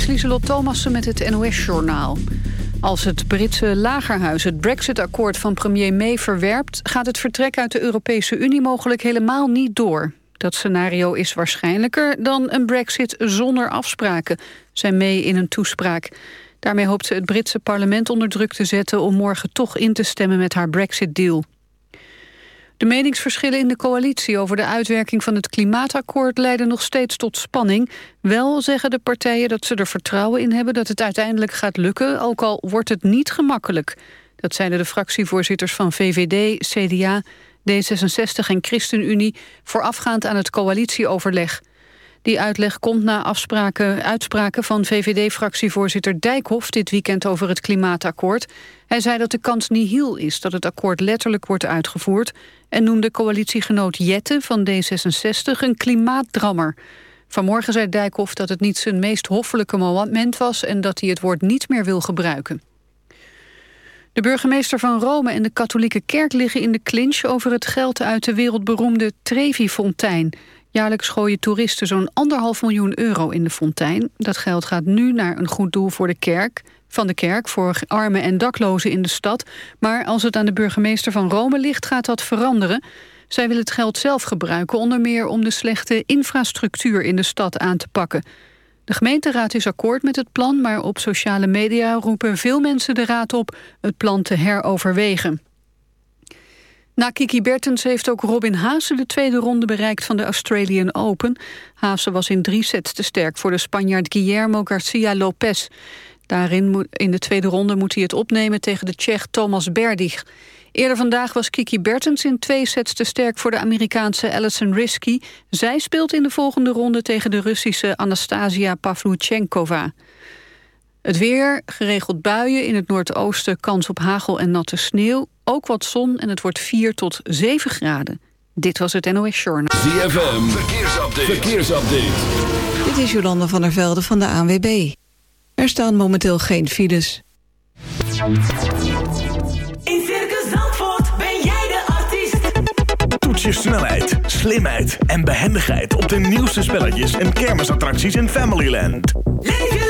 is Lieselot Thomassen met het NOS-journaal. Als het Britse lagerhuis het brexit-akkoord van premier May verwerpt... gaat het vertrek uit de Europese Unie mogelijk helemaal niet door. Dat scenario is waarschijnlijker dan een brexit zonder afspraken... zei May in een toespraak. Daarmee hoopt ze het Britse parlement onder druk te zetten... om morgen toch in te stemmen met haar brexit-deal. De meningsverschillen in de coalitie over de uitwerking van het klimaatakkoord leiden nog steeds tot spanning. Wel zeggen de partijen dat ze er vertrouwen in hebben dat het uiteindelijk gaat lukken, ook al wordt het niet gemakkelijk. Dat zeiden de fractievoorzitters van VVD, CDA, D66 en ChristenUnie voorafgaand aan het coalitieoverleg. Die uitleg komt na afspraken, uitspraken van VVD-fractievoorzitter Dijkhoff dit weekend over het klimaatakkoord. Hij zei dat de kans nihil is dat het akkoord letterlijk wordt uitgevoerd en noemde coalitiegenoot Jette van D66 een klimaatdrammer. Vanmorgen zei Dijkhoff dat het niet zijn meest hoffelijke moment was en dat hij het woord niet meer wil gebruiken. De burgemeester van Rome en de katholieke kerk liggen in de clinch over het geld uit de wereldberoemde Trevi-fontein. Jaarlijks gooien toeristen zo'n anderhalf miljoen euro in de fontein. Dat geld gaat nu naar een goed doel voor de kerk, van de kerk voor armen en daklozen in de stad. Maar als het aan de burgemeester van Rome ligt, gaat dat veranderen. Zij wil het geld zelf gebruiken, onder meer om de slechte infrastructuur in de stad aan te pakken. De gemeenteraad is akkoord met het plan, maar op sociale media roepen veel mensen de raad op het plan te heroverwegen. Na Kiki Bertens heeft ook Robin Haase de tweede ronde bereikt van de Australian Open. Haase was in drie sets te sterk voor de Spanjaard Guillermo Garcia Lopez. Daarin in de tweede ronde moet hij het opnemen tegen de Tsjech Thomas Berdig. Eerder vandaag was Kiki Bertens in twee sets te sterk voor de Amerikaanse Alison Risky. Zij speelt in de volgende ronde tegen de Russische Anastasia Pavluchenkova. Het weer, geregeld buien, in het noordoosten kans op hagel en natte sneeuw. Ook wat zon en het wordt 4 tot 7 graden. Dit was het NOS Journal. ZFM, verkeersupdate. verkeersupdate. Dit is Jolanda van der Velde van de ANWB. Er staan momenteel geen files. In Circus Zandvoort ben jij de artiest. Toets je snelheid, slimheid en behendigheid... op de nieuwste spelletjes en kermisattracties in Familyland. Leef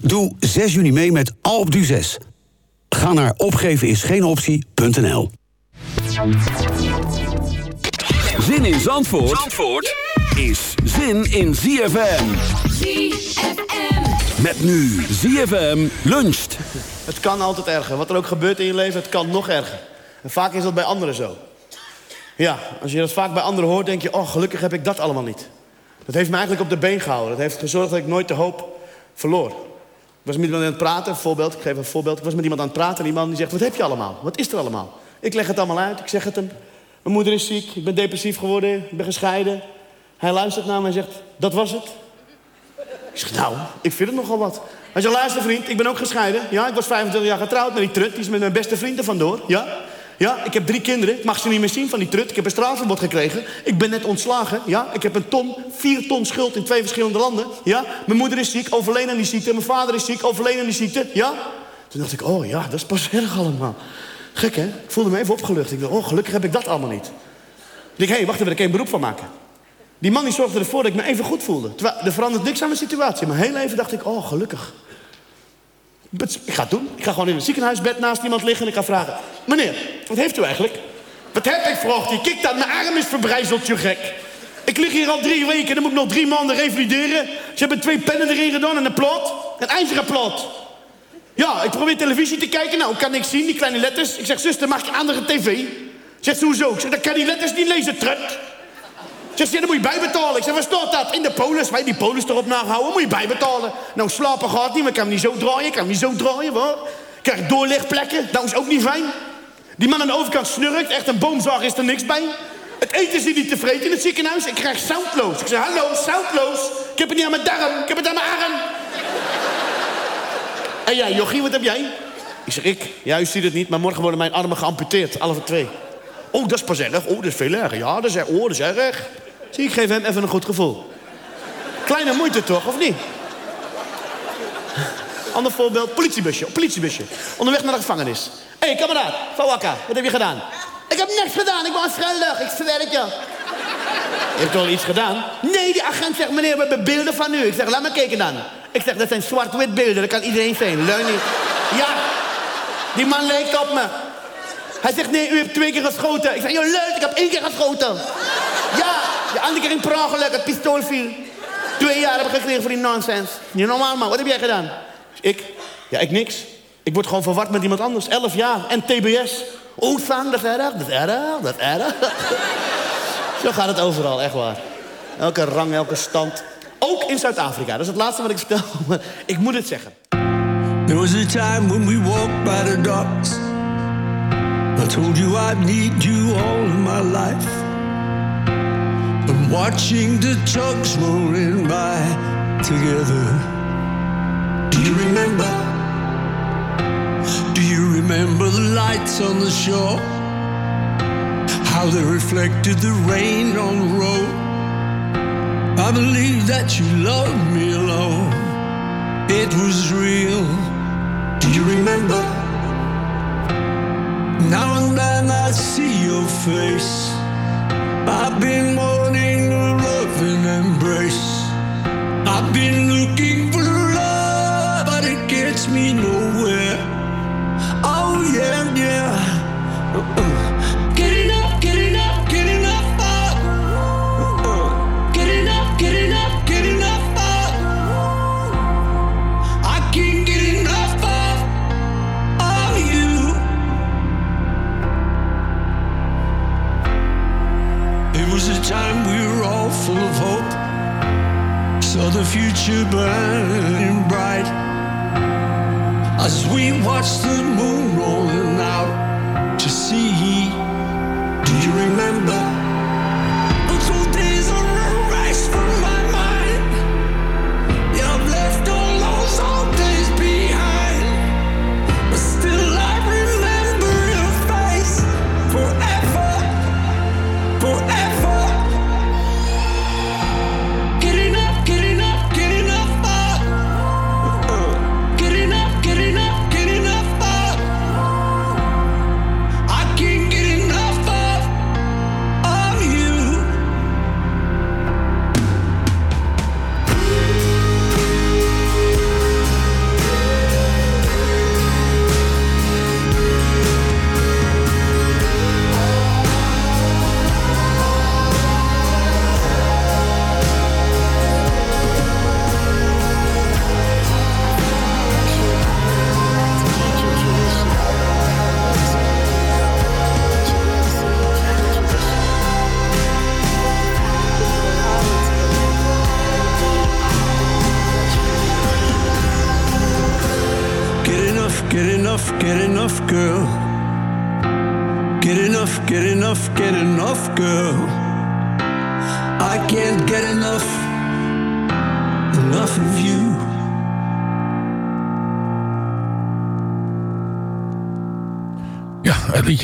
Doe 6 juni mee met Alpe d'Huez. Ga naar opgevenisgeenoptie.nl Zin in Zandvoort, Zandvoort is zin in ZFM. ZFM. Met nu ZFM luncht. Het kan altijd erger. Wat er ook gebeurt in je leven, het kan nog erger. En vaak is dat bij anderen zo. Ja, als je dat vaak bij anderen hoort, denk je... oh, gelukkig heb ik dat allemaal niet. Dat heeft me eigenlijk op de been gehouden. Dat heeft gezorgd dat ik nooit de hoop verloor. Was met iemand aan het praten, voorbeeld, ik geef een voorbeeld. Ik was met iemand aan het praten en die man die zegt, wat heb je allemaal? Wat is er allemaal? Ik leg het allemaal uit, ik zeg het hem. Mijn moeder is ziek, ik ben depressief geworden, ik ben gescheiden. Hij luistert naar me en zegt, dat was het? Ik zeg, nou, ik vind het nogal wat. Hij zegt, luister vriend, ik ben ook gescheiden. Ja, ik was 25 jaar getrouwd met die trut. Die is met mijn beste vriend er vandoor. Ja, ja, ik heb drie kinderen. Ik mag ze niet meer zien van die trut. Ik heb een straatverbod gekregen. Ik ben net ontslagen. Ja, ik heb een ton, vier ton schuld in twee verschillende landen. Ja, mijn moeder is ziek, overleden aan die ziekte. Mijn vader is ziek, overleden aan die ziekte. Ja. Toen dacht ik, oh ja, dat is pas erg allemaal. Gek, hè? Ik voelde me even opgelucht. Ik dacht, oh, gelukkig heb ik dat allemaal niet. Ik hé, hey, wacht even, daar ik een beroep van maken. Die man die zorgde ervoor dat ik me even goed voelde. Terwijl, er verandert niks aan mijn situatie. Maar heel even dacht ik, oh, gelukkig. Ik ga het doen. Ik ga gewoon in een ziekenhuisbed naast iemand liggen en ik ga vragen... Meneer, wat heeft u eigenlijk? Wat heb ik, vroeg hij. Kijk dan, mijn arm is verbrijzeld, je gek. Ik lig hier al drie weken, dan moet ik nog drie maanden revalideren. Ze hebben twee pennen erin gedaan en een plot. Een ijzeren plot. Ja, ik probeer televisie te kijken. Nou, ik kan niks zien, die kleine letters. Ik zeg, zuster, mag een andere tv? Zegt ze, hoezo? Ik zeg, dan kan die letters niet lezen, trut. Ze, ja, dan moet je bijbetalen. Ik zeg, waar staat dat? In de polis. Wij die polis erop nahouden, moet je bijbetalen. Nou, slapen gaat niet, maar ik kan hem niet zo draaien. Ik kan niet zo draaien, hoor. Krijg doorlichtplekken, dat is ook niet fijn. Die man aan de overkant snurkt, echt een boomzaag is er niks bij. Het eten is hier niet tevreden in het ziekenhuis. Ik krijg zoutloos. Ik zeg, hallo, zoutloos. Ik heb het niet aan mijn darm, ik heb het aan mijn arm. en jij, Jochie, wat heb jij? Ik zeg, ik? Ja, u ziet het niet, maar morgen worden mijn armen geamputeerd. Alle twee. Oh, dat is pas erg. Oh, dat is veel erger. Ja, dat is erg. Oh, dat is erg. Zie, ik geef hem even een goed gevoel. Kleine moeite toch, of niet? Ander voorbeeld, politiebusje, politiebusje. Onderweg naar de gevangenis. Hé, hey, kameraad, Fawaka, wat heb je gedaan? Ik heb niks gedaan, ik was schuldig, ik zweer het je. Je hebt wel iets gedaan? Nee, die agent zegt, meneer, we hebben beelden van u. Ik zeg, laat me kijken dan. Ik zeg, dat zijn zwart-wit beelden, dat kan iedereen zijn. Leun niet. Ja, die man lijkt op me. Hij zegt, nee, u hebt twee keer geschoten. Ik zeg, joh, leuk, ik heb één keer geschoten. Ja, andere keer in per ongeluk, het pistool viel. Twee jaar heb ik gekregen voor die nonsens. Niet normaal, man. Wat heb jij gedaan? Ik? Ja, ik niks. Ik word gewoon verward met iemand anders. Elf jaar. En TBS. Oeh, Sang, dat is erg, dat is erg, dat is erg. Zo gaat het overal, echt waar. Elke rang, elke stand. Ook in Zuid-Afrika. Dat is het laatste wat ik vertel. Maar ik moet het zeggen. There was a time when we walked by the docks. I told you I'd need you all my life. Watching the trucks rolling by together. Do you remember? Do you remember the lights on the shore? How they reflected the rain on the road. I believe that you loved me alone. It was real. Do you remember? Now and then I see your face. I've been a loving embrace. I've been looking for love, but it gets me nowhere. should burning bright as we watch the moon roll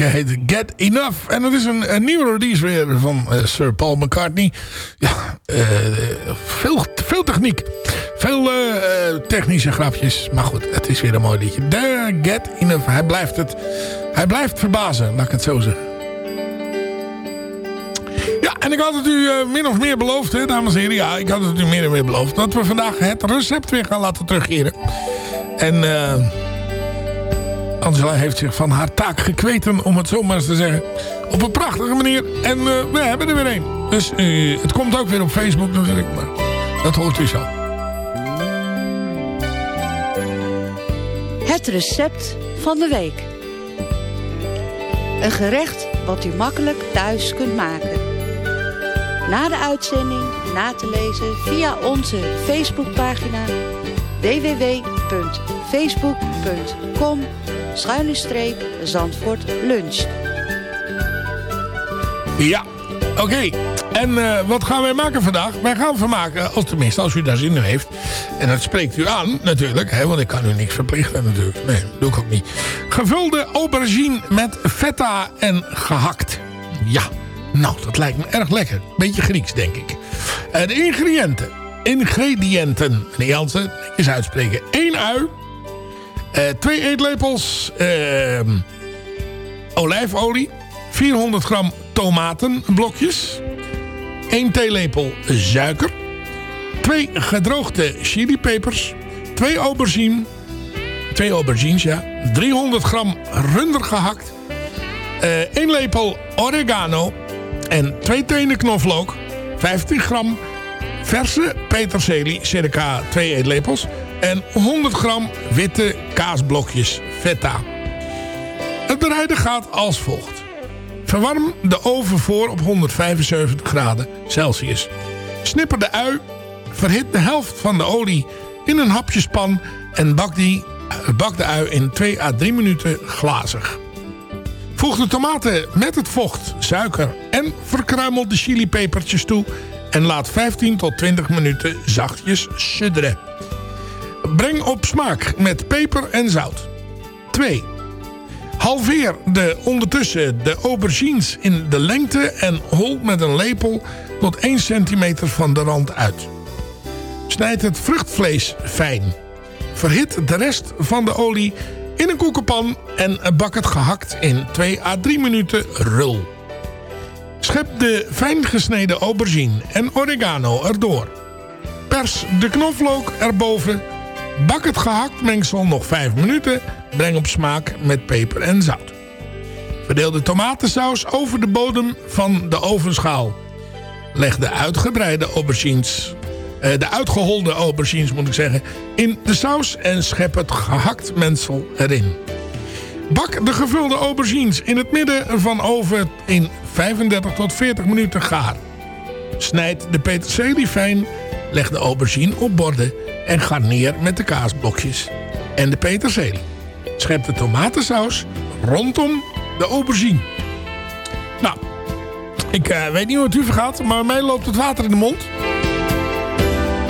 liedje heet Get Enough. En dat is een, nieuwe release weer van eh, Sir Paul McCartney. Ja, eh, veel, veel techniek. Veel eh, technische grapjes. Maar goed, het is weer een mooi liedje. De Get Enough. Hij blijft, het, hij blijft verbazen, laat ik het zo zeggen. Ja, en ik had het u min of meer beloofd, hè, dames en heren. Ja, ik had het u meer en meer beloofd. Dat we vandaag het recept weer gaan laten terugkeren. En... eh Angela heeft zich van haar taak gekweten, om het zo maar eens te zeggen. Op een prachtige manier. En eh, we hebben er weer een. Dus eh, het komt ook weer op Facebook natuurlijk. Maar dat hoort u zo. Het recept van de week. Een gerecht wat u makkelijk thuis kunt maken. Na de uitzending na te lezen via onze Facebookpagina www.facebook.com schuine Zandvoort Lunch. Ja, oké. En eh, wat gaan wij maken vandaag? Wij gaan vermaken, als tenminste als u daar zin in heeft. En dat spreekt u aan natuurlijk, hè, want ik kan u niks verplichten natuurlijk. Nee, doe ik ook niet. Gevulde aubergine met feta en gehakt. Ja, nou, dat lijkt me erg lekker. Beetje Grieks, denk ik. Eh, de ingrediënten. Ingrediënten. Meneer Jansen, netjes uitspreken. 1 ui. Eh, twee eetlepels eh, olijfolie. 400 gram tomatenblokjes. 1 theelepel suiker. 2 gedroogde chilipepers. 2 aubergine. 2 aubergines, ja. 300 gram runder gehakt. eh 1 lepel oregano. En 2 tenen knoflook. 15 gram verse peterselie, circa 2 eetlepels. En 100 gram witte kaasblokjes feta. Het bereiden gaat als volgt. Verwarm de oven voor op 175 graden Celsius. Snipper de ui. Verhit de helft van de olie in een hapjespan. En bak, die, bak de ui in 2 à 3 minuten glazig. Voeg de tomaten met het vocht, suiker en verkruimel de chilipepertjes toe. En laat 15 tot 20 minuten zachtjes sudderen. Breng op smaak met peper en zout. 2. Halveer de, ondertussen de aubergines in de lengte en hol met een lepel tot 1 centimeter van de rand uit. Snijd het vruchtvlees fijn. Verhit de rest van de olie in een koekenpan en bak het gehakt in 2 à 3 minuten rul. Schep de fijn gesneden aubergine en oregano erdoor. Pers de knoflook erboven. Bak het gehakt mengsel nog 5 minuten. Breng op smaak met peper en zout. Verdeel de tomatensaus over de bodem van de ovenschaal. Leg de uitgebreide aubergines, eh, de uitgeholde aubergines moet ik zeggen, in de saus en schep het gehakt mengsel erin. Bak de gevulde aubergines in het midden van oven in 35 tot 40 minuten gaar. Snijd de peterselie fijn, leg de aubergine op borden en garneer met de kaasblokjes en de peterselie. Schep de tomatensaus rondom de aubergine. Nou, ik eh, weet niet hoe het u vergaat, maar mij loopt het water in de mond.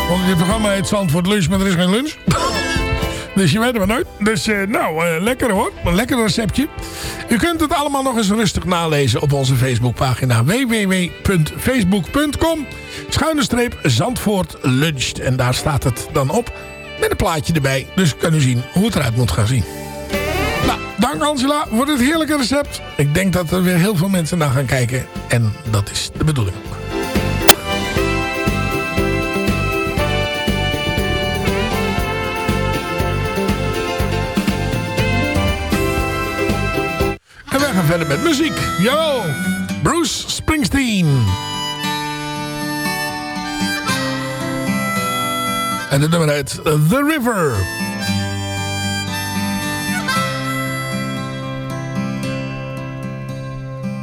Want dit programma heet Zandvoort Lunch, maar er is geen lunch. Dus je weet het maar nooit. Dus eh, nou, eh, lekker hoor. Een lekker receptje. U kunt het allemaal nog eens rustig nalezen op onze Facebookpagina www.facebook.com Schuine streep Zandvoort Luncht. En daar staat het dan op met een plaatje erbij. Dus kan u zien hoe het eruit moet gaan zien. Nou, dank Angela voor dit heerlijke recept. Ik denk dat er weer heel veel mensen naar gaan kijken. En dat is de bedoeling ook. En wij gaan verder met muziek. Jawel, Bruce Springsteen. En het nummer heet The River.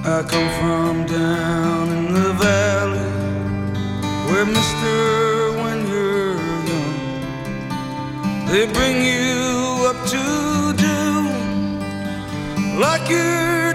I come from down in the valley where mister when you're young they bring you up to like you.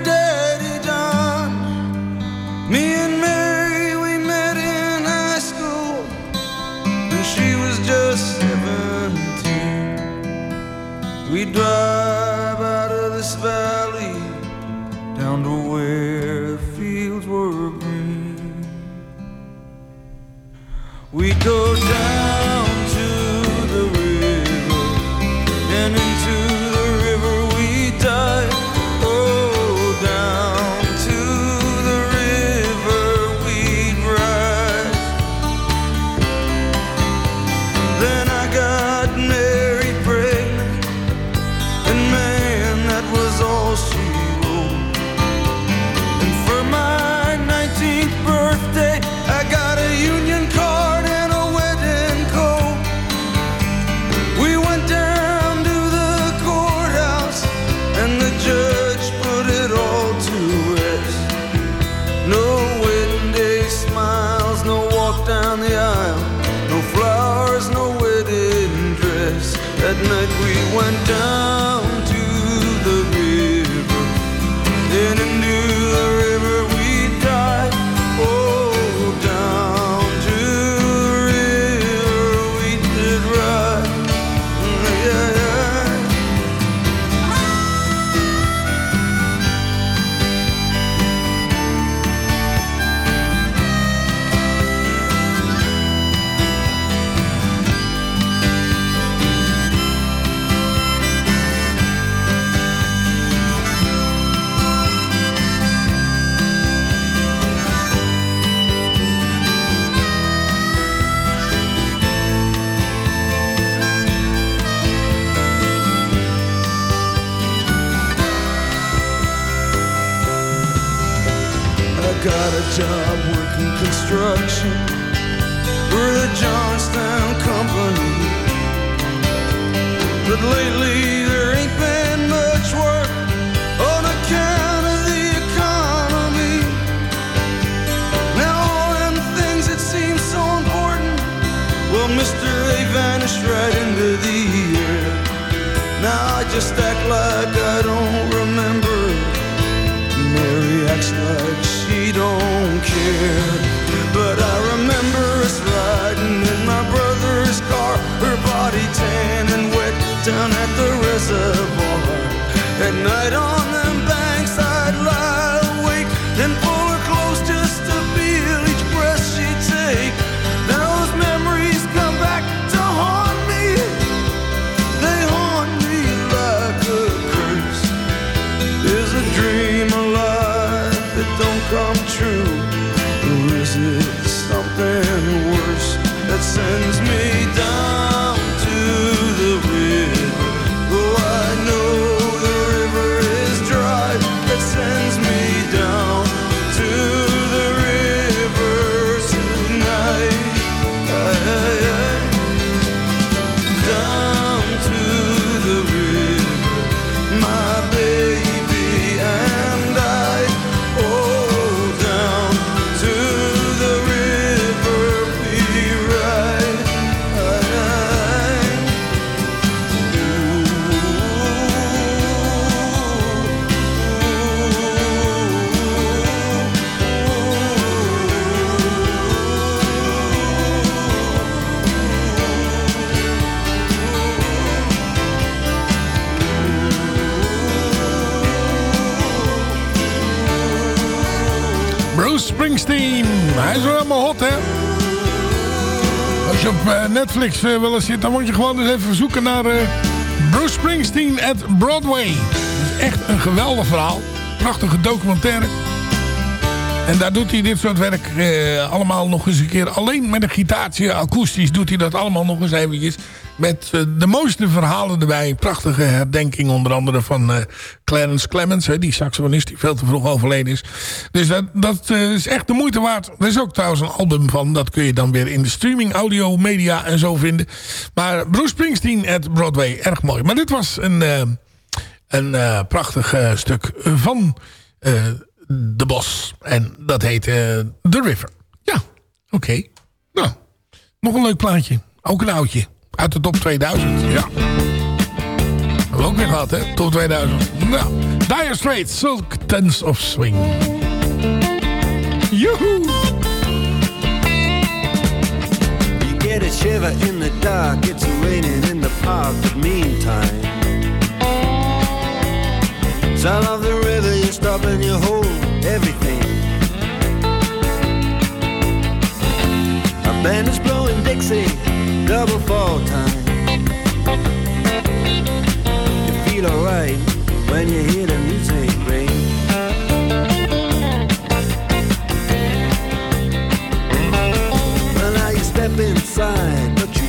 Working construction for the Johnstown Company. But lately there ain't been much work on account of the economy. Now all them things that seem so important, well, Mister, they vanished right into the air. Now I just act like reservoir. At night on Springsteen. Hij is wel helemaal hot, hè? Als je op eh, Netflix eh, wel eens zit, dan moet je gewoon eens even zoeken naar eh, Bruce Springsteen at Broadway. Dat is echt een geweldig verhaal. Prachtige documentaire. En daar doet hij dit soort werk eh, allemaal nog eens een keer alleen met een gitaartje. Akoestisch doet hij dat allemaal nog eens eventjes. Met eh, de mooiste verhalen erbij. Prachtige herdenking onder andere van eh, Clarence Clemens. Die saxofonist die veel te vroeg overleden is. Dus dat, dat eh, is echt de moeite waard. Er is ook trouwens een album van. Dat kun je dan weer in de streaming, audio, media en zo vinden. Maar Bruce Springsteen at Broadway. Erg mooi. Maar dit was een, een prachtig stuk van de Bos. En dat heet The River. Ja, oké. Nou, nog een leuk plaatje. Ook een oudje. Uit de top 2000, ja. Hebben we ook weer gehad, hè? Top 2000. Nou, Dire Straits, Silk Tens of Swing. Joehoe! You get a shiver in the dark, it's raining in the park, but meantime. Sound of the river, you stop and you hold everything. A band is blowing Dixie double fall time. You feel alright when you hear the music ring. Well, now you step inside, but you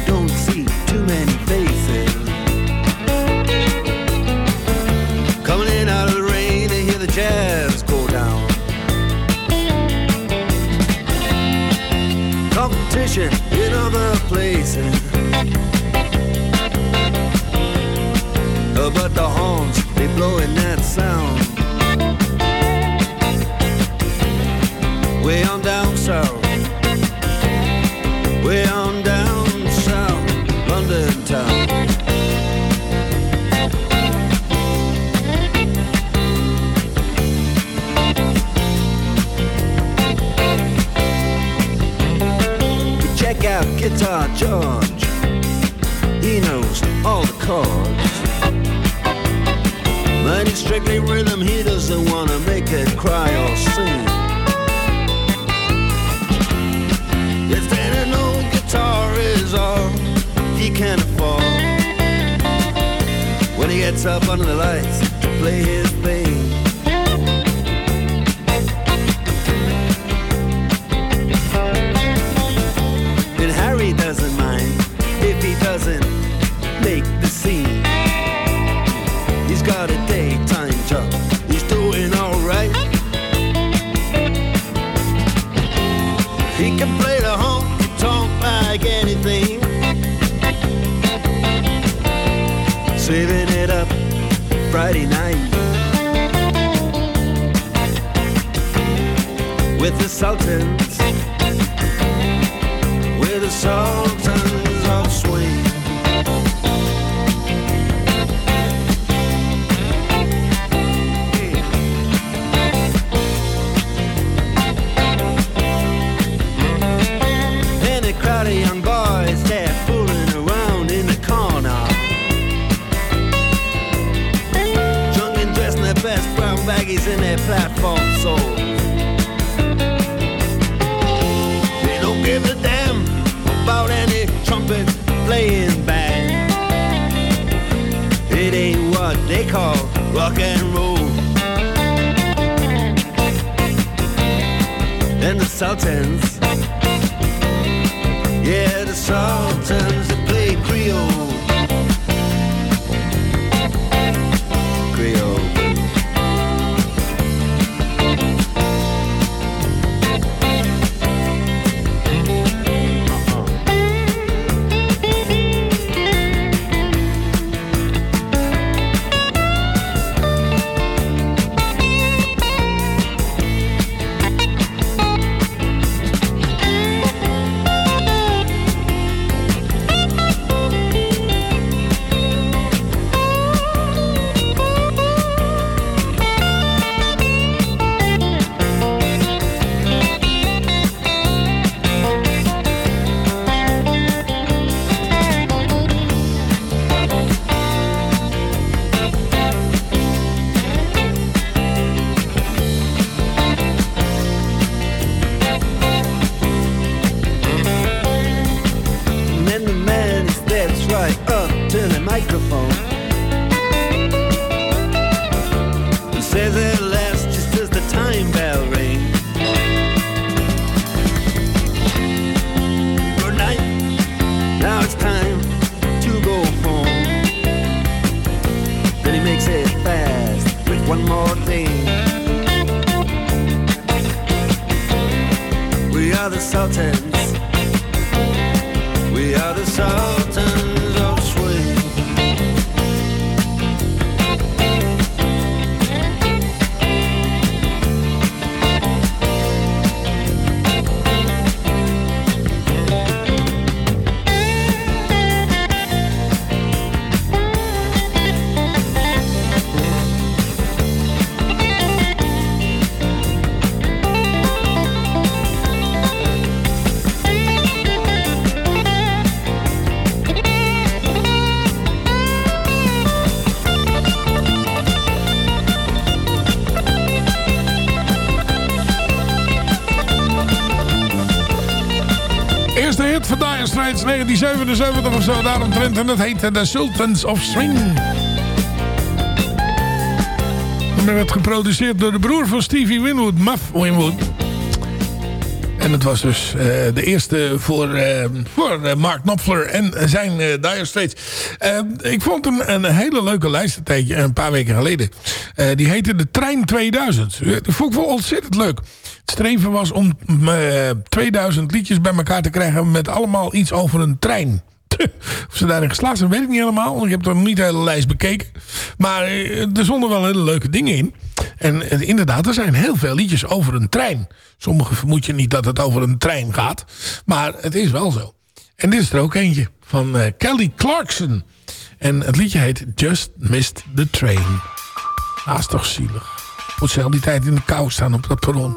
mountains. 1977 of zo, daaromtrent. En dat heette The Sultans of Swing. En werd geproduceerd door de broer van Stevie Winwood, Muff Winwood. En het was dus eh, de eerste voor, eh, voor eh, Mark Knopfler en zijn eh Dire Straits. Eh, ik vond een, een hele leuke lijst een, paar weken geleden. Eh, die heette De Trein 2000. Eh, Dat vond ik wel ontzettend leuk. Streven was om eh, 2000 liedjes bij elkaar te krijgen met allemaal iets over een trein. Of ze daarin geslaagd zijn, weet ik niet helemaal. want Ik heb nog niet de hele lijst bekeken. Maar eh, er stonden wel hele leuke dingen in. En eh, inderdaad, er zijn heel veel liedjes over een trein. Sommige vermoed je niet dat het over een trein gaat. Maar het is wel zo. En dit is er ook eentje van eh, Kelly Clarkson. En het liedje heet Just Missed the Train. Ah, is toch zielig. Moet ze al die tijd in de kou staan op dat perron.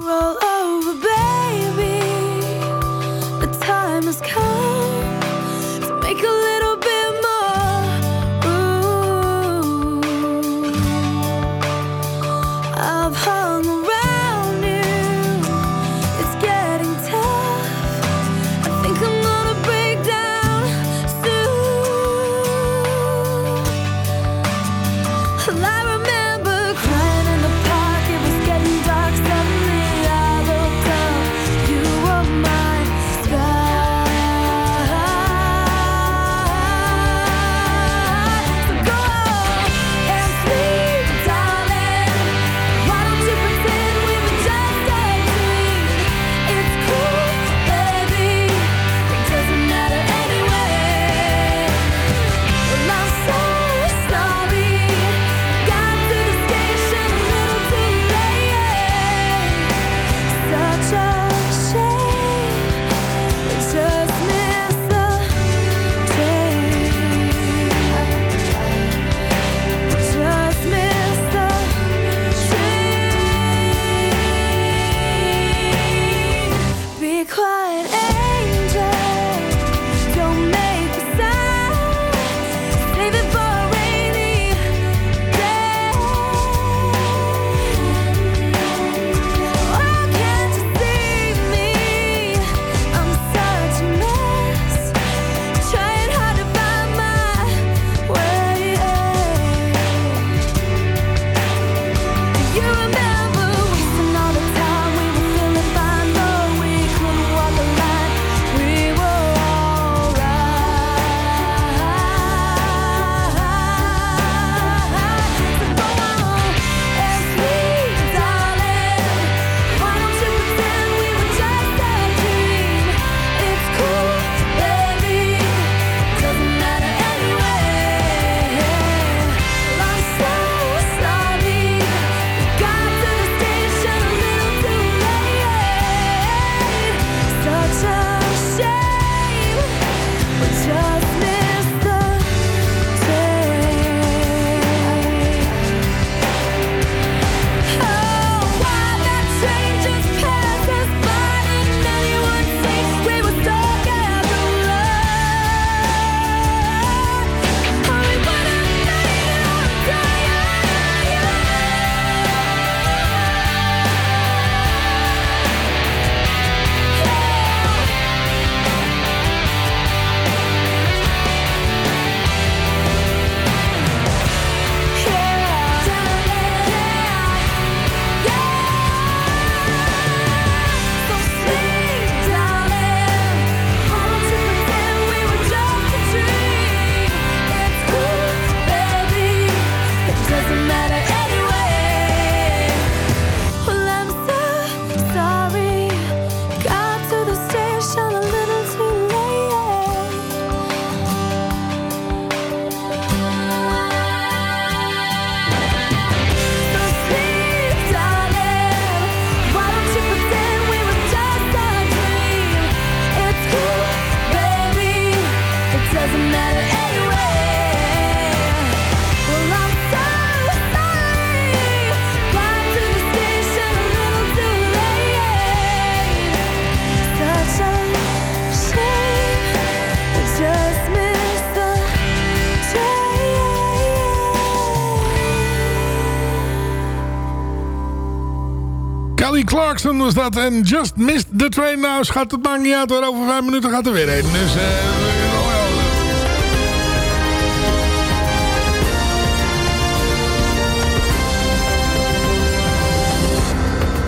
Clarkson was dat. En Just Missed the Train Now. Schat, het maakt niet uit. hoor. Over vijf minuten gaat er weer heen. Dus... eh,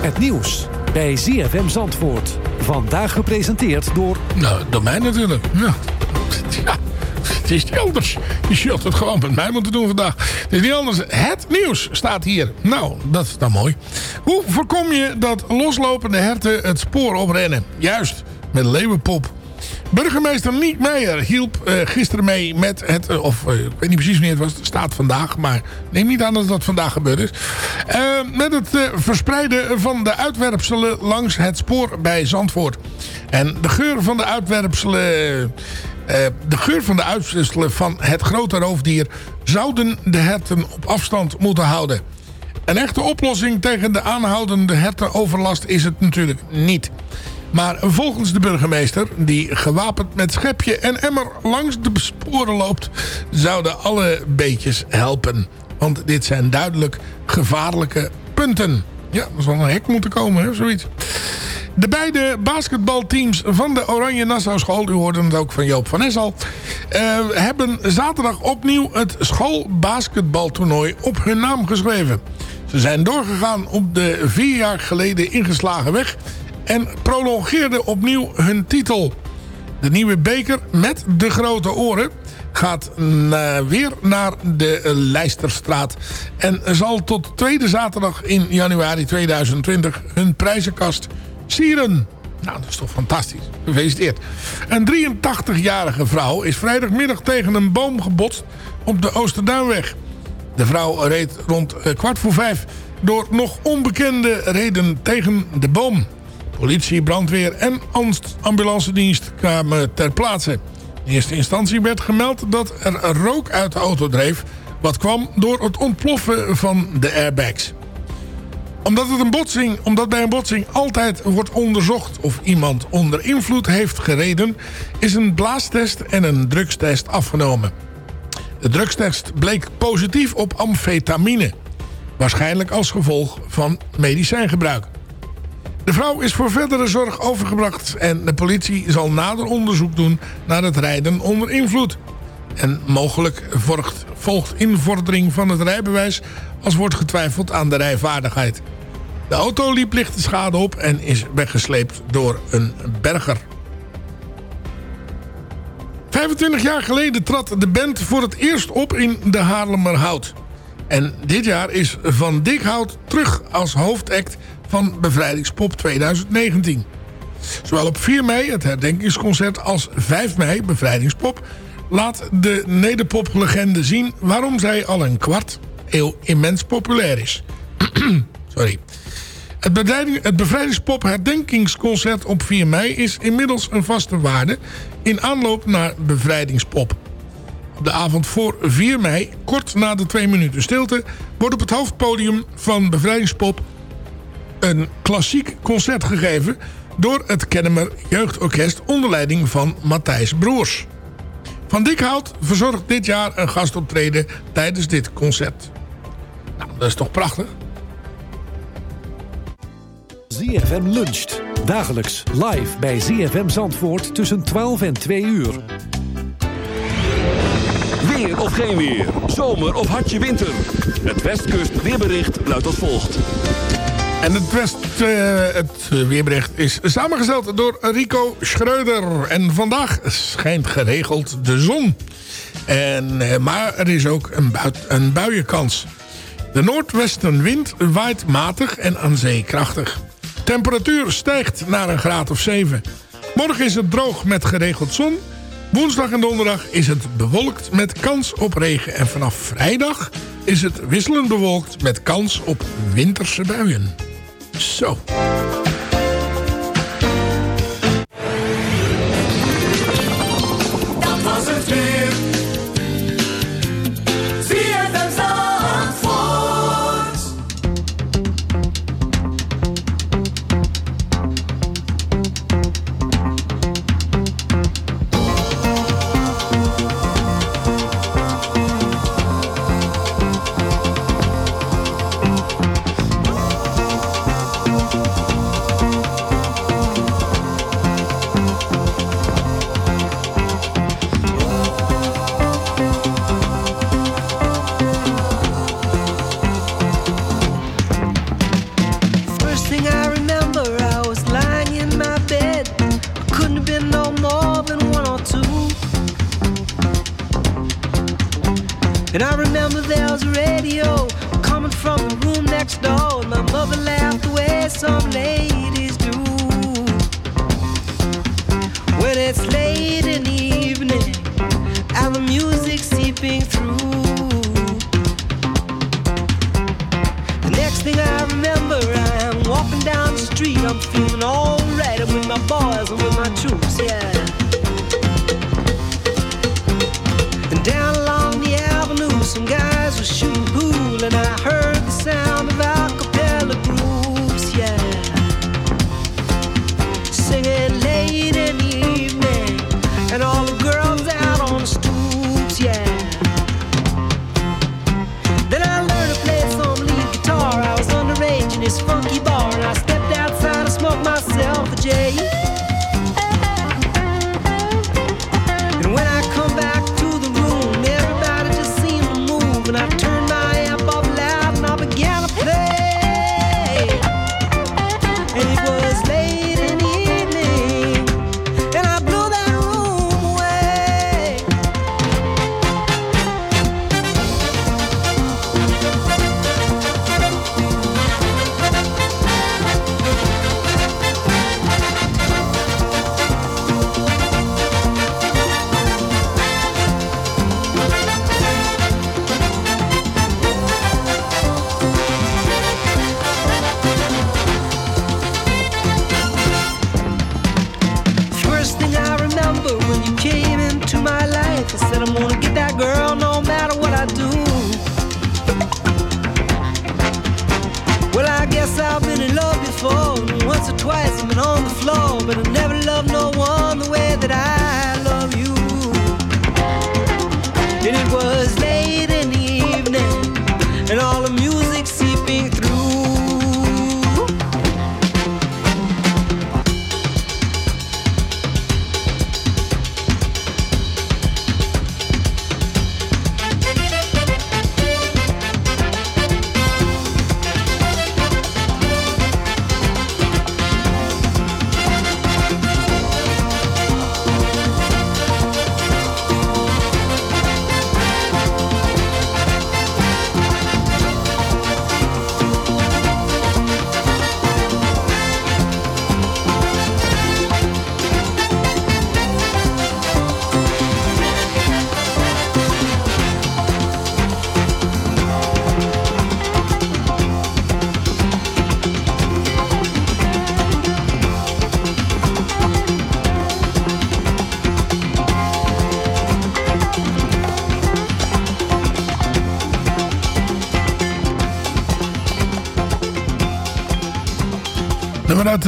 Het nieuws bij ZFM Zandvoort. Vandaag gepresenteerd door... Nou, door mij natuurlijk. Ja. ja. Het is niet anders. Je zult het gewoon met mij moeten doen vandaag. Het is niet anders. Het nieuws staat hier. Nou, dat is dan mooi. Hoe voorkom je dat loslopende herten het spoor oprennen? Juist, met leeuwenpop. Burgemeester Niek Meijer hielp eh, gisteren mee met het... eh, of eh, ik weet niet precies wanneer het was. Het staat vandaag. Maar neem niet aan dat dat vandaag gebeurd is. Met het verspreiden van de uitwerpselen langs het spoor bij Zandvoort. En de geur van de uitwerpselen... de geur van de uitwerpselen van het grote roofdier... zouden de herten op afstand moeten houden. Een echte oplossing tegen de aanhoudende hertenoverlast is het natuurlijk niet. Maar volgens de burgemeester, die gewapend met schepje en emmer langs de sporen loopt, zouden alle beetjes helpen. Want dit zijn duidelijk gevaarlijke punten. Ja, er zal een hek moeten komen, hè, zoiets. De beide basketbalteams van de Oranje Nassau School... u hoorde het ook van Joop van Essel... eh, hebben zaterdag opnieuw het schoolbasketbaltoernooi op hun naam geschreven. Ze zijn doorgegaan op de vier jaar geleden ingeslagen weg... en prolongeerden opnieuw hun titel. De nieuwe beker met de grote oren gaat weer naar de Leisterstraat. En zal tot tweede zaterdag in januari 2020 hun prijzenkast sieren. Nou, dat is toch fantastisch. Gefeliciteerd. Een 83-jarige vrouw is vrijdagmiddag tegen een boom gebotst op de Oosterduinweg. De vrouw reed rond eh, kwart voor vijf door nog onbekende reden tegen de boom. Politie, brandweer en ambulancedienst kwamen ter plaatse. In eerste instantie werd gemeld dat er rook uit de auto dreef... wat kwam door het ontploffen van de airbags. Omdat, het een botsing, omdat bij een botsing altijd wordt onderzocht... of iemand onder invloed heeft gereden... is een blaastest en een drugstest afgenomen. De drugstest bleek positief op amfetamine. Waarschijnlijk als gevolg van medicijngebruik. De vrouw is voor verdere zorg overgebracht en de politie zal nader onderzoek doen naar het rijden onder invloed. En mogelijk volgt, volgt invordering van het rijbewijs als wordt getwijfeld aan de rijvaardigheid. De auto liep lichte schade op en is weggesleept door een berger. 25 jaar geleden trad de band voor het eerst op in de Haarlemmerhout. En dit jaar is Van Dikhout terug als hoofdact van Bevrijdingspop 2019. Zowel op 4 mei, het herdenkingsconcert, als 5 mei, Bevrijdingspop... laat de nederpoplegende zien waarom zij al een kwart eeuw immens populair is. Sorry. Het, bevrijding- het Bevrijdingspop herdenkingsconcert op 4 mei is inmiddels een vaste waarde... in aanloop naar Bevrijdingspop. Op de avond voor 4 mei, kort na de 2 minuten stilte... wordt op het hoofdpodium van Bevrijdingspop een klassiek concert gegeven... door het Kennemer Jeugdorkest onder leiding van Matthijs Broers. Van Dikhout verzorgt dit jaar een gastoptreden tijdens dit concert. Nou, dat is toch prachtig? ZFM luncht. Dagelijks live bij ZFM Zandvoort tussen 12 en 2 uur. Weer of geen weer. Zomer of hartje winter. Het Westkust weerbericht luidt als volgt. En het, West, eh, het weerbericht is samengesteld door Rico Schreuder. En vandaag schijnt geregeld de zon. En, eh, maar er is ook een, buit, een buienkans. De noordwestenwind waait matig en aan zee krachtig. Temperatuur stijgt naar een graad of 7. Morgen is het droog met geregeld zon. Woensdag en donderdag is het bewolkt met kans op regen. En vanaf vrijdag is het wisselend bewolkt met kans op winterse buien. Zo.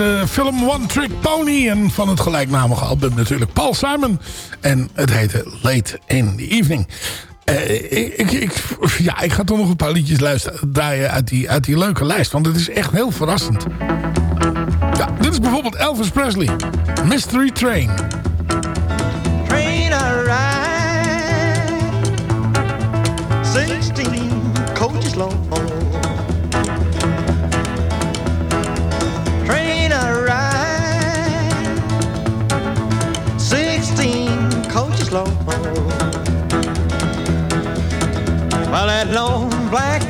de film One Trick Pony en van het gelijknamige album natuurlijk Paul Simon. En het heette Late in the Evening. Eh, ik, ik, ja, ik ga toch nog een paar liedjes luisteren, draaien uit die, uit die leuke lijst, want het is echt heel verrassend. Ja, dit is bijvoorbeeld Elvis Presley, Mystery Train.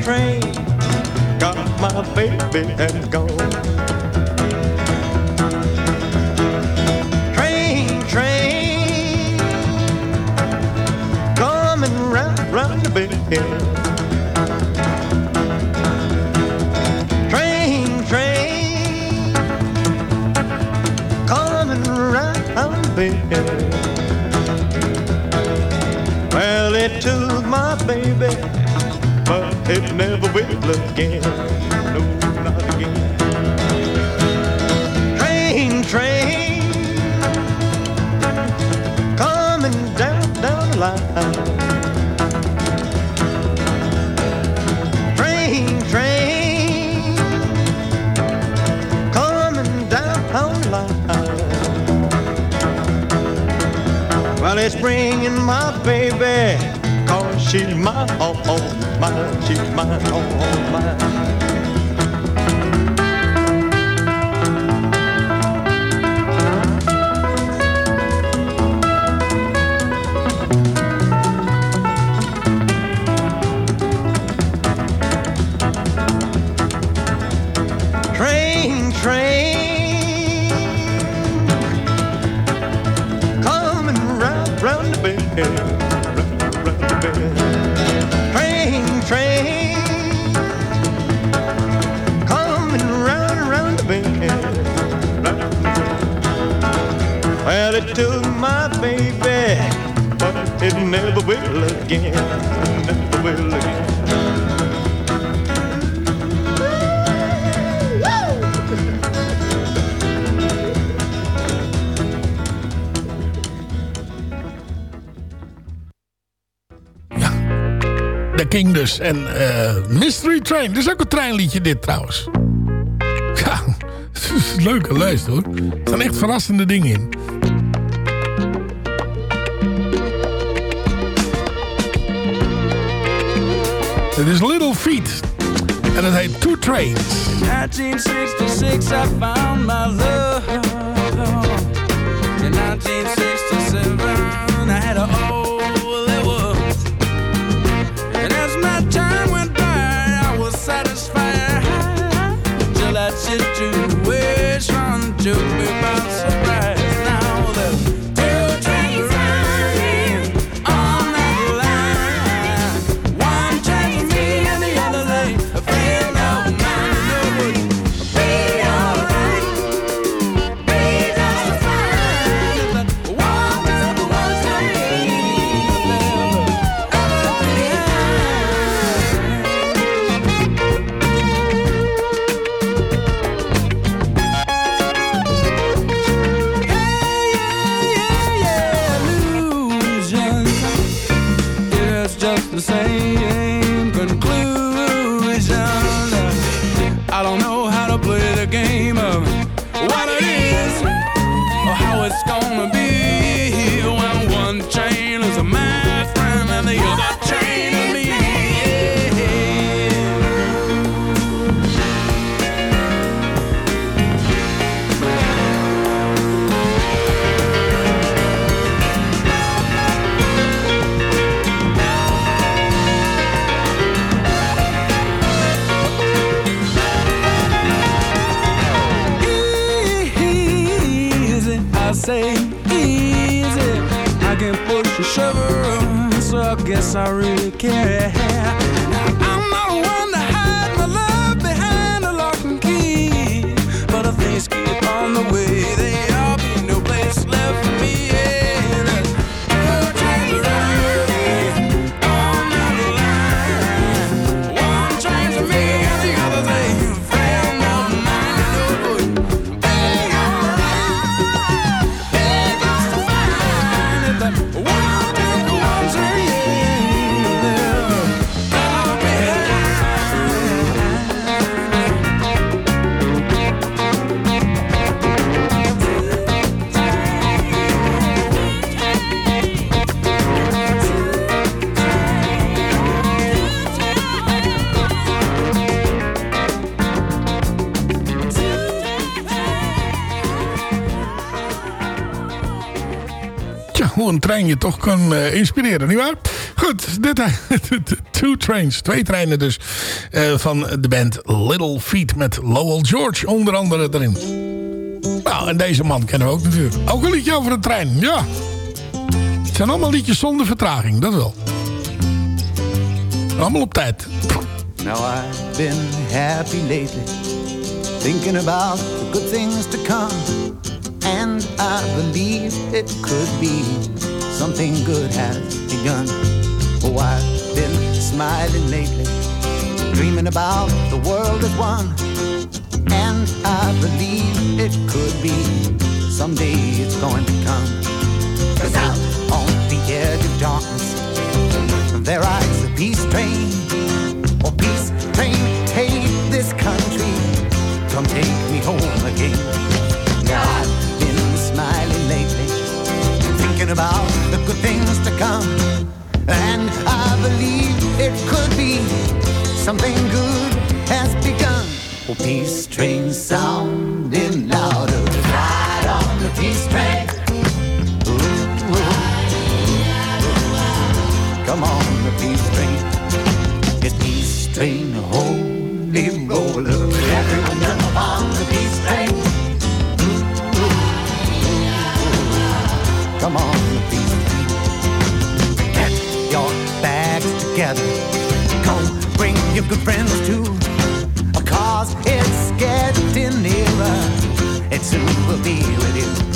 train. Got my baby and gone. Train, train, coming round, round the bend. Well, it took my baby it never will again. No, not again. Train, train, coming down, down the line. Train, train, coming down the line. Well, it's bringing my baby. Marching man, oh, oh, marching man, oh, oh, man. Again. Never will again. King dus. En eh, Mystery Train. Dit is ook een treinliedje dit trouwens. Ja, leuke lijst hoor. Er staan echt verrassende dingen in. Het is Little Feet. En het heet Two Trains. In 1966 I found my love. I really care. Een trein je toch kan eh, inspireren, nietwaar? Goed, dit, Two Trains, twee treinen dus, eh, van de band Little Feet met Lowell George onder andere erin. Nou, en deze man kennen we ook natuurlijk. Ook een liedje over een trein, ja. Het zijn allemaal liedjes zonder vertraging, dat wel. Allemaal op tijd. Now I've been happy lately, thinking about the good things to come. And I believe it could be something good has begun. Oh, I've been smiling lately, dreaming about the world as one. And I believe it could be someday it's going to come. Cause out on the edge of darkness, there rides the peace train. Oh, peace train, take this country. Come take me home again. About the good things to come. And I believe it could be something good has begun. Oh, peace train sounding louder. Ride on the peace train. Ooh, ooh. Come on, the peace train. It's peace train, good friends too. Cause it's getting nearer. It soon will be with you.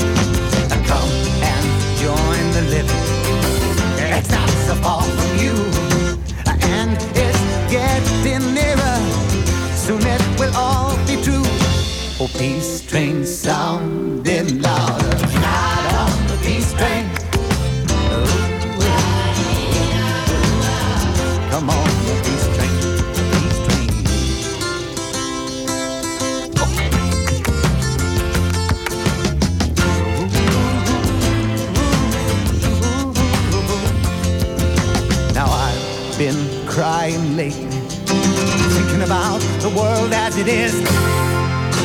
it is.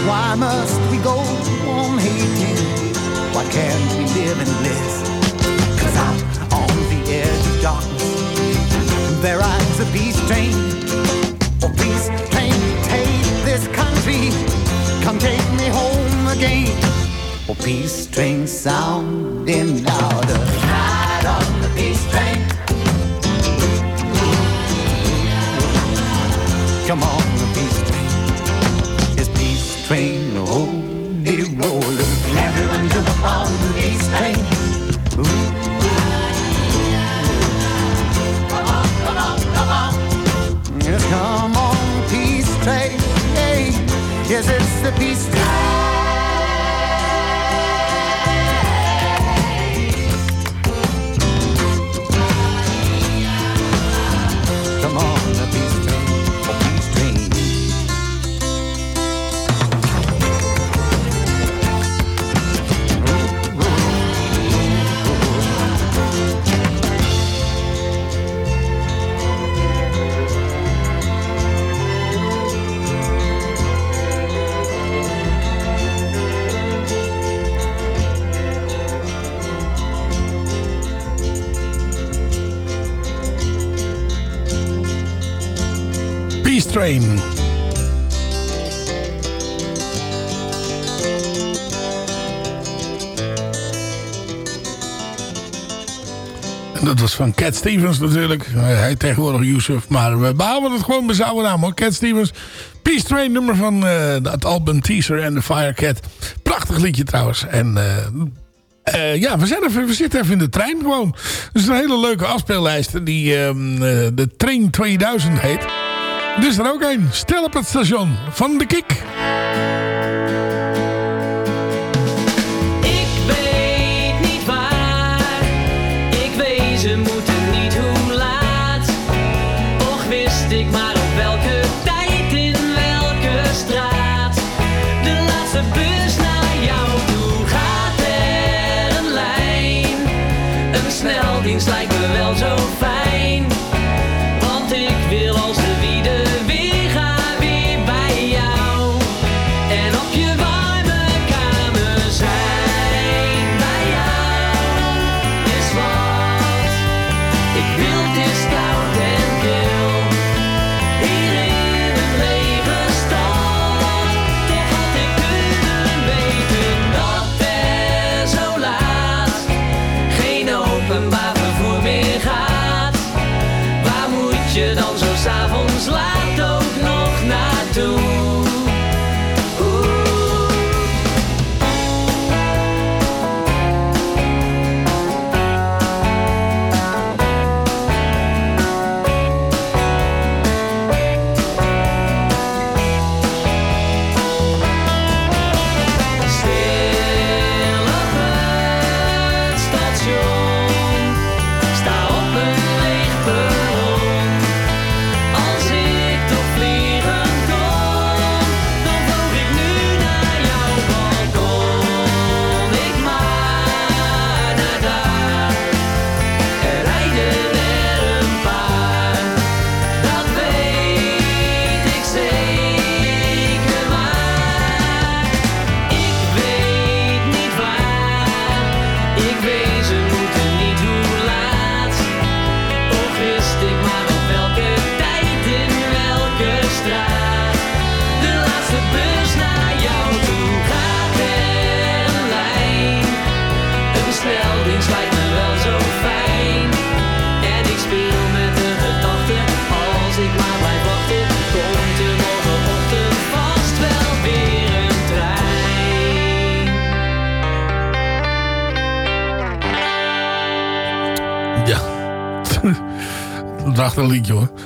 Why must we go on hating? Why can't we live in bliss? Cause out on the edge of darkness, there rides a beast train. Oh, beast train, take this country. Come take me home again. Oh, peace train Cat Stevens natuurlijk. hij tegenwoordig Yusuf. Maar we behouden het gewoon bij zijn oude naam hoor. Cat Stevens. Peace Train nummer van eh, het album Teaser and the Firecat. Prachtig liedje trouwens. En eh, eh, ja, we, even, zitten even in de trein gewoon. Dus een hele leuke afspeellijst die ehm, de Train 2000 heet. Dus er ook een. Stel op het station van de Kik. 早就。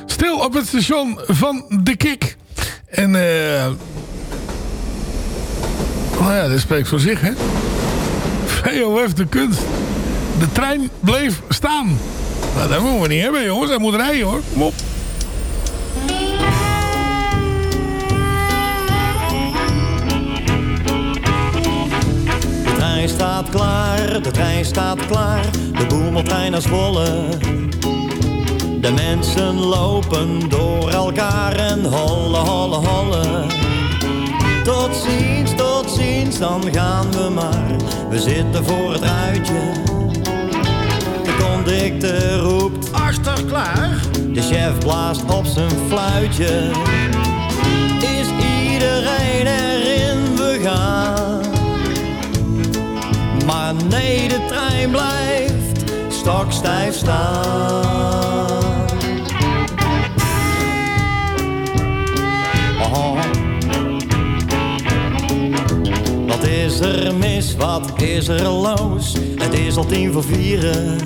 Stil op het station van De Kik. En eh... Uh... Nou ja, dat spreekt voor zich hè. VOF de kunst. De trein bleef staan. Nou, dat moeten we niet hebben jongens. Hij moet rijden hoor. Kom. De trein staat klaar, de trein staat klaar. De boemeltrein als Zwolle de mensen lopen door elkaar en holle, holle, holle. Tot ziens, tot ziens, dan gaan we maar. We zitten voor het ruitje. De conducteur roept achter klaar. De chef blaast op zijn fluitje. Is iedereen erin? We gaan. Maar nee, de trein blijft stokstijf staan. Wat is er mis, wat is er los? Het is al tien voor vieren.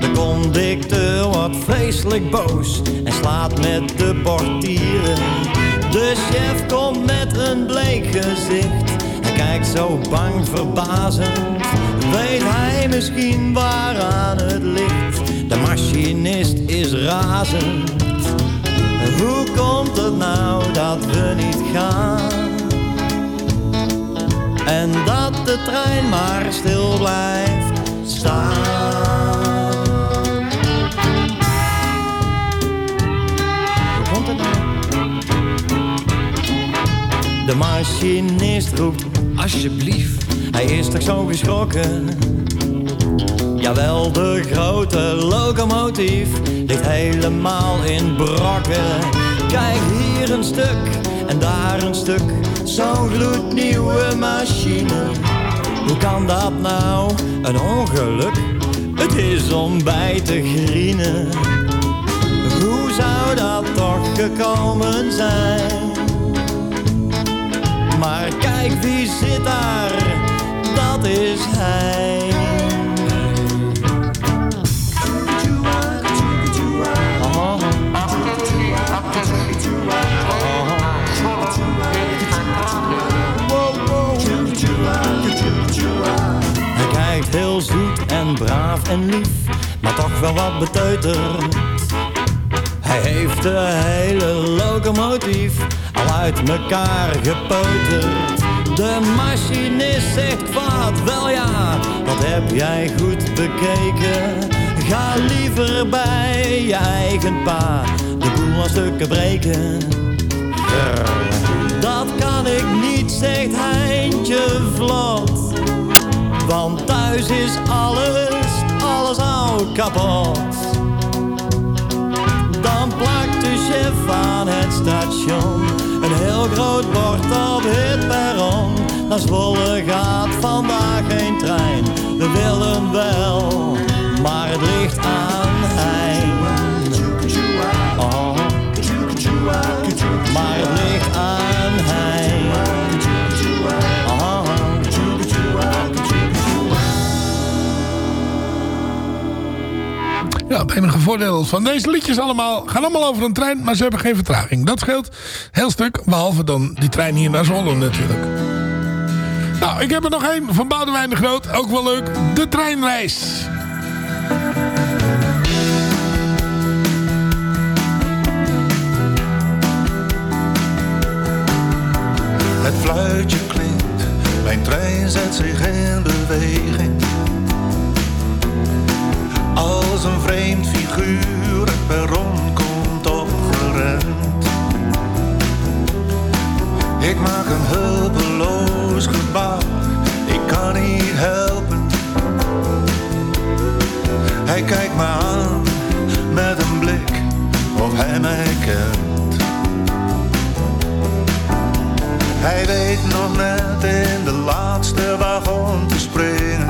De conducteur wordt vreselijk boos en slaat met de portieren. De chef komt met een bleek gezicht. Hij kijkt zo bang verbazend. Weet hij misschien waaraan het ligt? De machinist is razend. Hoe komt het nou dat we niet gaan? En dat de trein maar stil blijft staan. Hoe komt het nou? De machinist roept, alsjeblieft, hij is toch zo geschrokken? Jawel, de grote locomotief ligt helemaal in brokken. Kijk hier een stuk en daar een stuk, zo'n gloednieuwe machine. Hoe kan dat nou, een ongeluk? Het is om bij te grienen. Hoe zou dat toch gekomen zijn? Maar kijk wie zit daar, dat is hij. Hij braaf en lief, maar toch wel wat beteuterd. Hij heeft de hele locomotief al uit mekaar gepeuterd. De machinist zegt kwaad, wel ja, dat heb jij goed bekeken. Ga liever bij je eigen pa de boel aan stukken breken. Dat kan ik niet, zegt Heintje vlot. Want thuis is alles, alles al kapot. Dan plakt de chef aan het station een heel groot bord op het perron. Naar Zwolle gaat vandaag geen trein. We willen wel, maar het enige voordeel van deze liedjes allemaal... gaan allemaal over een trein, maar ze hebben geen vertraging. Dat scheelt heel stuk, behalve dan die trein hier naar Zwolle natuurlijk. Nou, ik heb er nog één van Boudewijn de Groot. Ook wel leuk. De treinreis. Het fluitje klinkt, mijn trein zet zich in beweging. Een vreemd figuur het perron komt opgerend. Ik maak een hulpeloos gebaar, ik kan niet helpen. Hij kijkt me aan met een blik of hij mij kent. Hij weet nog net in de laatste wagon te springen.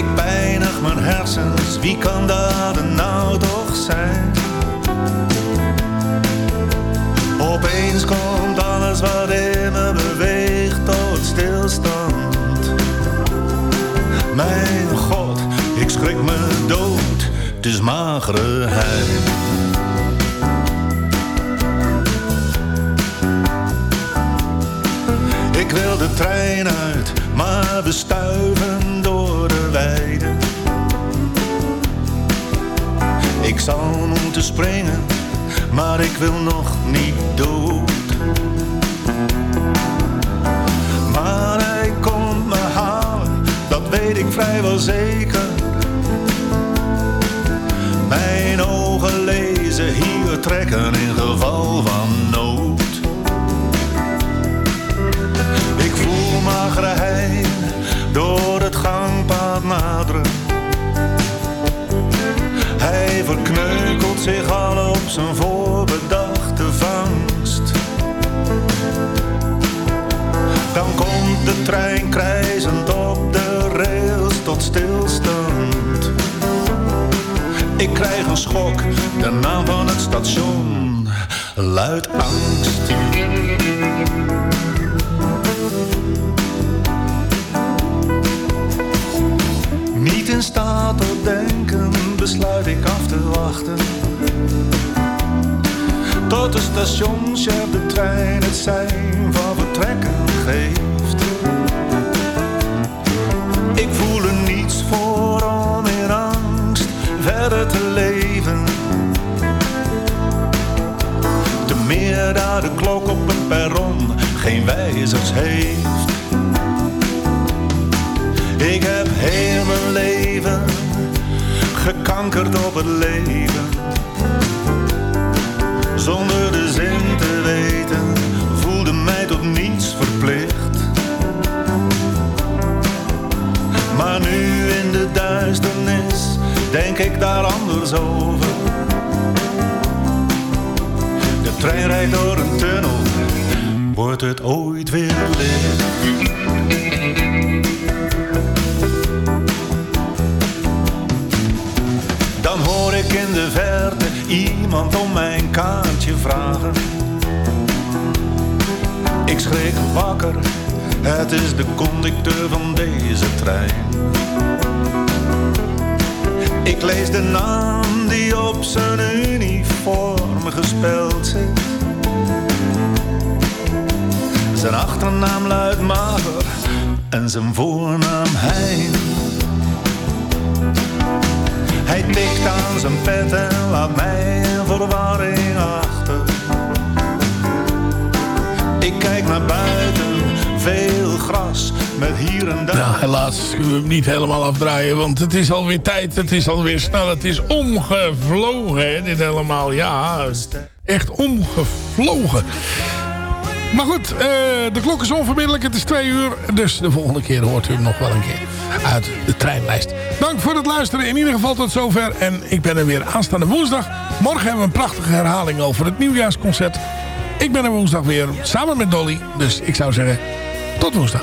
Ik pijnig mijn hersens, wie kan dat nou toch zijn? Opeens komt alles wat in me beweegt tot stilstand. Mijn god, ik schrik me dood, het is magere. Ik wil de trein uit, maar we stuiven door Ik zou moeten springen, maar ik wil nog niet dood. Maar hij komt me halen, dat weet ik vrijwel zeker. Mijn ogen lezen hier trekken in geval van nood. Ik voel magere de trein krijzend op de rails tot stilstand. Ik krijg een schok, de naam van het station luidt angst. Niet in staat tot denken, besluit ik af te wachten. Tot de stationschef de trein het zijn van vertrekken geeft. Niets voor om in angst verder te leven. Te meer daar de klok op het perron geen wijzers heeft. Ik heb heel mijn leven gekankerd op het leven. Zonder de zin te weten, daar anders over. De trein rijdt door een tunnel, wordt het ooit weer licht? Dan hoor ik in de verte iemand om mijn kaartje vragen. Ik schrik wakker, het is de conducteur van deze trein. Ik lees de naam die op zijn uniform gespeld zit. Zijn achternaam luidt Mager en zijn voornaam Hein. Hij tikt aan zijn pet en laat mij in verwarring achter. Ik kijk naar buiten, veel gras met hier en daar. Nou, helaas kunnen we hem niet helemaal afdraaien, want het is alweer tijd. Het is alweer snel. Het is omgevlogen, dit helemaal. Ja, echt omgevlogen. Maar goed, eh, de klok is onverbiddelijk. Het is twee uur. Dus de volgende keer hoort u hem nog wel een keer uit de treinlijst. Dank voor het luisteren. In ieder geval tot zover. En ik ben er weer aanstaande woensdag. Morgen hebben we een prachtige herhaling over het nieuwjaarsconcert. Ik ben er woensdag weer samen met Dolly. Dus ik zou zeggen, tot woensdag.